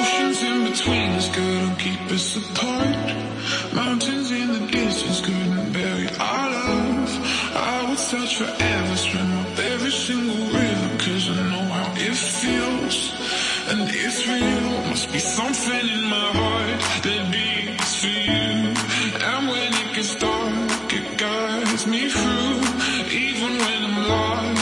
Oceans in between us couldn't keep us apart. Mountains in the distance couldn't bury our love. I would search forever, swim up every single river, cause I know how it feels. And it's real, must be something in my heart that beats for you. And when it gets dark, it guides me through. even when I'm lost.